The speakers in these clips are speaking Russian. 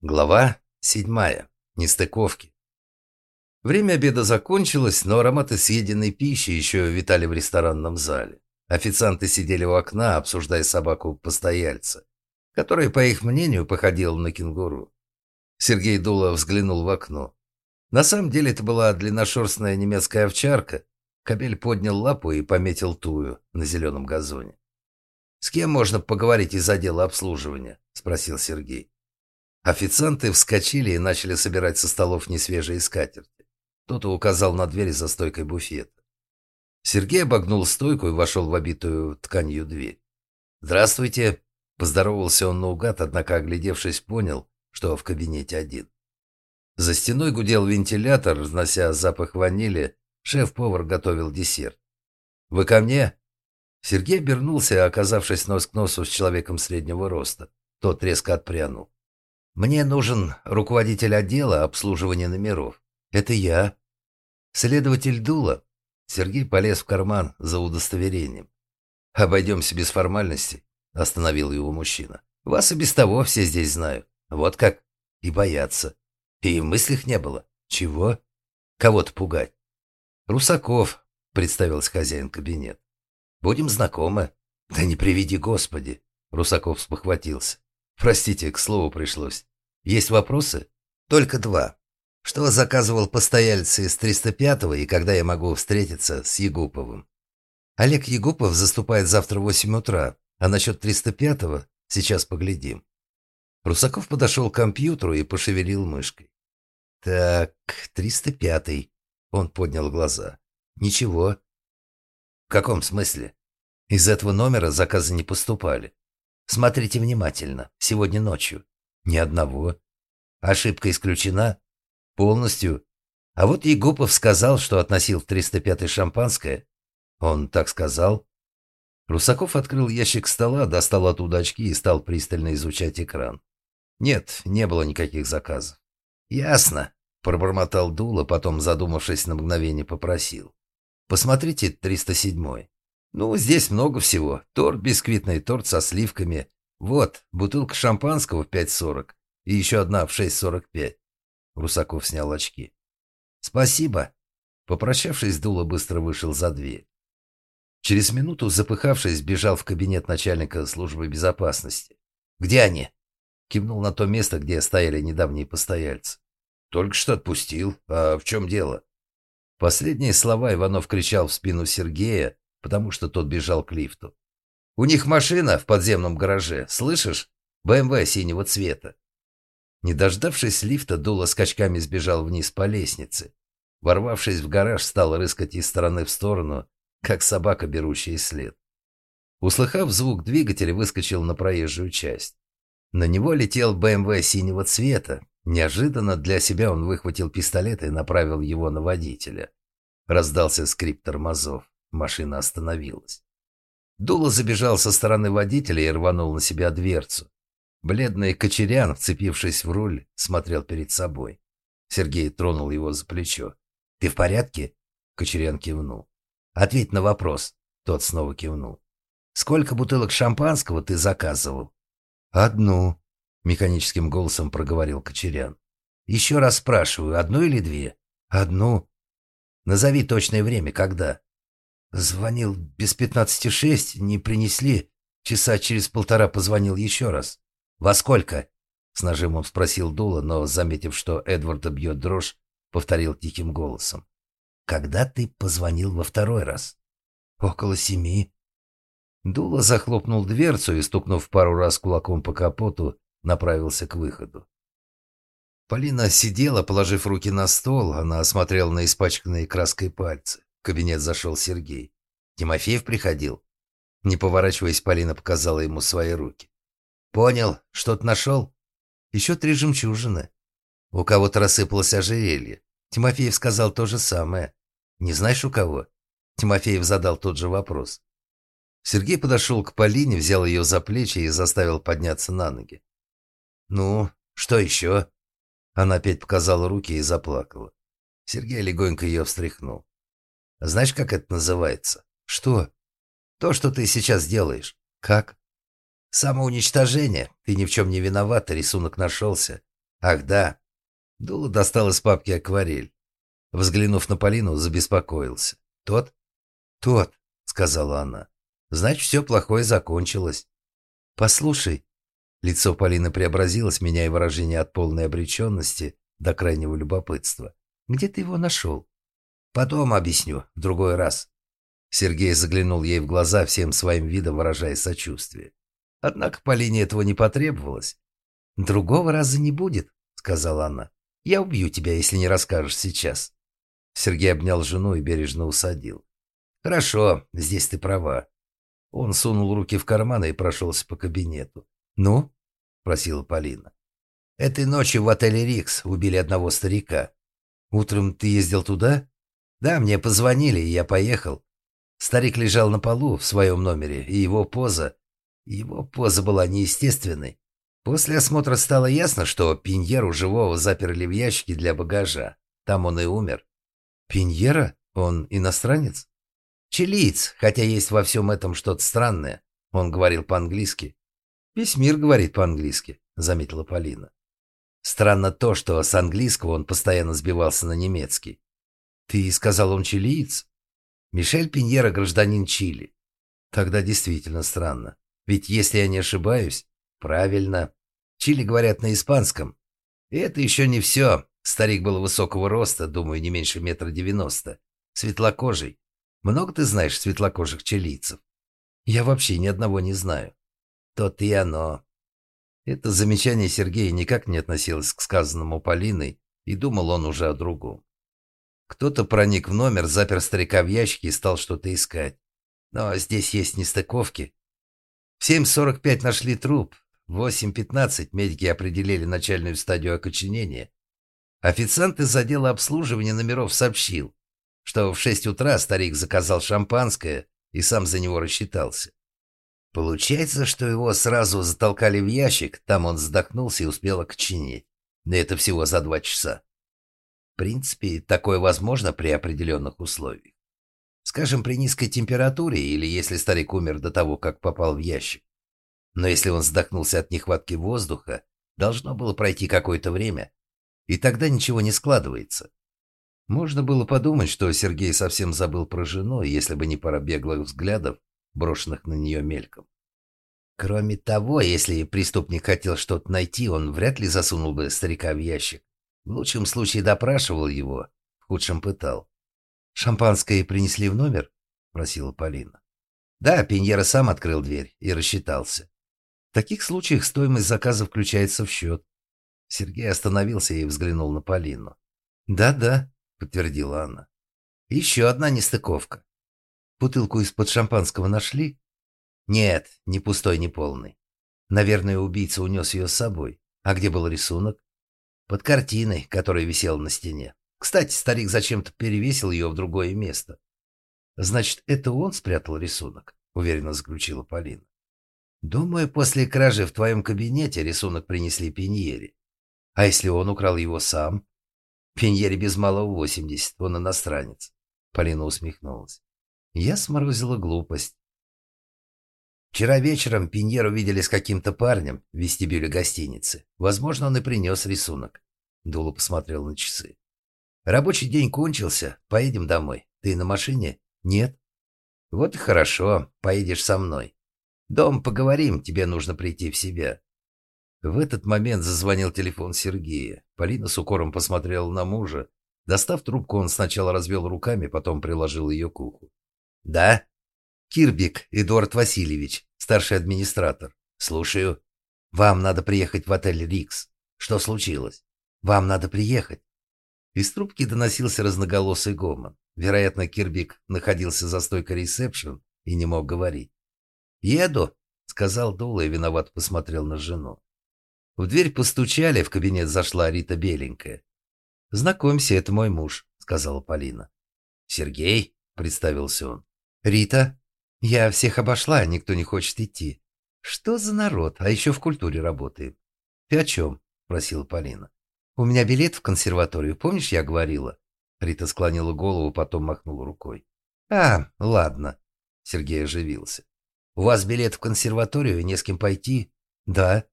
Глава седьмая. Нестыковки. Время обеда закончилось, но ароматы съеденной пищи еще витали в ресторанном зале. Официанты сидели у окна, обсуждая собаку постояльца, которая, по их мнению, походила на кенгуру. Сергей Дуло взглянул в окно. На самом деле это была длинношерстная немецкая овчарка. Кобель поднял лапу и пометил тую на зеленом газоне. «С кем можно поговорить из отдела обслуживания?» – спросил Сергей. Официанты вскочили и начали собирать со столов несвежие скатерти. Кто-то указал на дверь за стойкой буфета. Сергей обогнул стойку и вошел в обитую тканью дверь. «Здравствуйте!» – поздоровался он наугад, однако, оглядевшись, понял, что в кабинете один. За стеной гудел вентилятор, разнося запах ванили. Шеф-повар готовил десерт. «Вы ко мне?» Сергей обернулся, оказавшись нос к носу с человеком среднего роста. Тот резко отпрянул. Мне нужен руководитель отдела обслуживания номеров. Это я. Следователь Дула. Сергей полез в карман за удостоверением. Обойдемся без формальностей, остановил его мужчина. Вас и без того все здесь знают. Вот как. И боятся. И в мыслях не было. Чего? Кого-то пугать. Русаков, представился хозяин кабинет. Будем знакомы. Да не приведи Господи. Русаков спохватился. Простите, к слову пришлось. Есть вопросы? Только два. Что заказывал постояльцы из 305-го и когда я могу встретиться с Егуповым? Олег Егупов заступает завтра в 8 утра, а насчет 305-го сейчас поглядим. Русаков подошел к компьютеру и пошевелил мышкой. Так, 305-й. Он поднял глаза. Ничего. В каком смысле? Из этого номера заказы не поступали. Смотрите внимательно. Сегодня ночью. Ни одного. Ошибка исключена. Полностью. А вот Егупов сказал, что относил в 305-й шампанское. Он так сказал. Русаков открыл ящик стола, достал оттуда очки и стал пристально изучать экран. Нет, не было никаких заказов. Ясно. Пробормотал Дула, потом, задумавшись на мгновение, попросил. Посмотрите 307-й. Ну, здесь много всего. Торт бисквитный, торт со сливками. Вот, бутылка шампанского в 5.40 и еще одна в 6.45. Русаков снял очки. Спасибо. Попрощавшись, Дула быстро вышел за дверь. Через минуту, запыхавшись, бежал в кабинет начальника службы безопасности. «Где они?» Кивнул на то место, где стояли недавние постояльцы. «Только что отпустил. А в чем дело?» Последние слова Иванов кричал в спину Сергея, потому что тот бежал к лифту. «У них машина в подземном гараже, слышишь? БМВ синего цвета». Не дождавшись лифта, Дула скачками сбежал вниз по лестнице. Ворвавшись в гараж, стал рыскать из стороны в сторону, как собака, берущая след. Услыхав звук двигателя, выскочил на проезжую часть. На него летел БМВ синего цвета. Неожиданно для себя он выхватил пистолет и направил его на водителя. Раздался скрип тормозов. Машина остановилась. Дуло забежал со стороны водителя и рванул на себя дверцу. Бледный Кочерян, вцепившись в руль, смотрел перед собой. Сергей тронул его за плечо. «Ты в порядке?» Кочерян кивнул. «Ответь на вопрос». Тот снова кивнул. «Сколько бутылок шампанского ты заказывал?» «Одну», — механическим голосом проговорил Кочерян. «Еще раз спрашиваю, одну или две?» «Одну». «Назови точное время, когда?» Звонил без пятнадцати шесть, не принесли. Часа через полтора позвонил еще раз. «Во сколько?» — с нажимом спросил Дула, но, заметив, что Эдварда бьет дрожь, повторил тихим голосом. «Когда ты позвонил во второй раз?» «Около семи». Дула захлопнул дверцу и, стукнув пару раз кулаком по капоту, направился к выходу. Полина сидела, положив руки на стол, она осмотрела на испачканные краской пальцы. В кабинет зашел Сергей. Тимофеев приходил. Не поворачиваясь, Полина показала ему свои руки. «Понял. Что-то нашел?» «Еще три жемчужины». У кого-то рассыпалось ожерелье. Тимофеев сказал то же самое. «Не знаешь, у кого?» Тимофеев задал тот же вопрос. Сергей подошел к Полине, взял ее за плечи и заставил подняться на ноги. «Ну, что еще?» Она опять показала руки и заплакала. Сергей легонько ее встряхнул. Знаешь, как это называется? Что? То, что ты сейчас делаешь. Как? Самоуничтожение. Ты ни в чем не виноват, рисунок нашелся. Ах, да. Дула достал из папки акварель. Взглянув на Полину, забеспокоился. «Тот?» «Тот», — сказала она. «Значит, все плохое закончилось». «Послушай». Лицо Полины преобразилось, меняя выражение от полной обреченности до крайнего любопытства. «Где ты его нашел?» «Потом объясню, в другой раз». Сергей заглянул ей в глаза, всем своим видом выражая сочувствие. Однако Полине этого не потребовалось. «Другого раза не будет», — сказала она. «Я убью тебя, если не расскажешь сейчас». Сергей обнял жену и бережно усадил. «Хорошо, здесь ты права». Он сунул руки в карманы и прошелся по кабинету. «Ну?» — просила Полина. «Этой ночью в отеле «Рикс» убили одного старика. Утром ты ездил туда?» «Да, мне позвонили, и я поехал. Старик лежал на полу в своем номере, и его поза... Его поза была неестественной. После осмотра стало ясно, что Пиньеру живого заперли в ящике для багажа. Там он и умер. Пиньера? Он иностранец? Чилиец, хотя есть во всем этом что-то странное. Он говорил по-английски. Весь мир говорит по-английски, заметила Полина. Странно то, что с английского он постоянно сбивался на немецкий. Ты сказал, он чилиец? Мишель Пиньера гражданин Чили. Тогда действительно странно. Ведь если я не ошибаюсь, правильно, Чили говорят на испанском. И это еще не все. Старик был высокого роста, думаю, не меньше метра девяносто. Светлокожий. Много ты знаешь светлокожих чилийцев? Я вообще ни одного не знаю. То-то и оно. Это замечание Сергея никак не относилось к сказанному Полиной, и думал он уже о другом. Кто-то проник в номер, запер старика в ящике и стал что-то искать. Но здесь есть нестыковки. В 7.45 нашли труп. В 8.15 медики определили начальную стадию окоченения. Официант из отдела обслуживания номеров сообщил, что в 6 утра старик заказал шампанское и сам за него рассчитался. Получается, что его сразу затолкали в ящик, там он задохнулся и успел окоченеть. Но это всего за два часа. Принципе, такое возможно при определенных условиях. Скажем, при низкой температуре или если старик умер до того, как попал в ящик. Но если он задохнулся от нехватки воздуха, должно было пройти какое-то время, и тогда ничего не складывается. Можно было подумать, что Сергей совсем забыл про жену, если бы не пара беглых взглядов, брошенных на нее мельком. Кроме того, если преступник хотел что-то найти, он вряд ли засунул бы старика в ящик. В лучшем случае допрашивал его, в худшем пытал. «Шампанское принесли в номер?» – просила Полина. Да, Пиньера сам открыл дверь и рассчитался. В таких случаях стоимость заказа включается в счет. Сергей остановился и взглянул на Полину. «Да-да», – подтвердила она. «Еще одна нестыковка. Бутылку из-под шампанского нашли?» «Нет, ни пустой, ни полный. Наверное, убийца унес ее с собой. А где был рисунок?» Под картиной, которая висела на стене. Кстати, старик зачем-то перевесил ее в другое место. Значит, это он спрятал рисунок, уверенно заключила Полина. Думаю, после кражи в твоем кабинете рисунок принесли Пиньере. А если он украл его сам? Пиньере без малого восемьдесят, он иностранец. Полина усмехнулась. Я сморозила глупость. Вчера вечером Пиньеру видели с каким-то парнем в вестибюле гостиницы. Возможно, он и принес рисунок. Дула посмотрел на часы. Рабочий день кончился. Поедем домой. Ты на машине? Нет. Вот и хорошо. Поедешь со мной. Дом поговорим. Тебе нужно прийти в себя. В этот момент зазвонил телефон Сергея. Полина с укором посмотрела на мужа. Достав трубку, он сначала развел руками, потом приложил ее к уху. «Да?» Кирбик Эдуард Васильевич, старший администратор. Слушаю. Вам надо приехать в отель Рикс. Что случилось? Вам надо приехать. Из трубки доносился разноголосый гомон. Вероятно, Кирбик находился за стойкой ресепшн и не мог говорить. «Еду», — сказал Дула и виноват посмотрел на жену. В дверь постучали, в кабинет зашла Рита Беленькая. «Знакомься, это мой муж», — сказала Полина. «Сергей», — представился он. «Рита, я всех обошла, никто не хочет идти. Что за народ? А еще в культуре работаем. Ты о чем? Просила Полина. У меня билет в консерваторию, помнишь, я говорила? Рита склонила голову, потом махнула рукой. А, ладно. Сергей оживился. У вас билет в консерваторию, не с кем пойти? Да.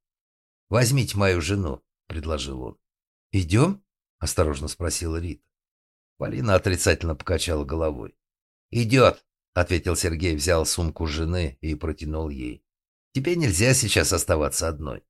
Возьмите мою жену, предложил он. «Идем?» – осторожно спросила Рита. Полина отрицательно покачала головой. «Идет», – ответил Сергей, взял сумку жены и протянул ей. «Тебе нельзя сейчас оставаться одной».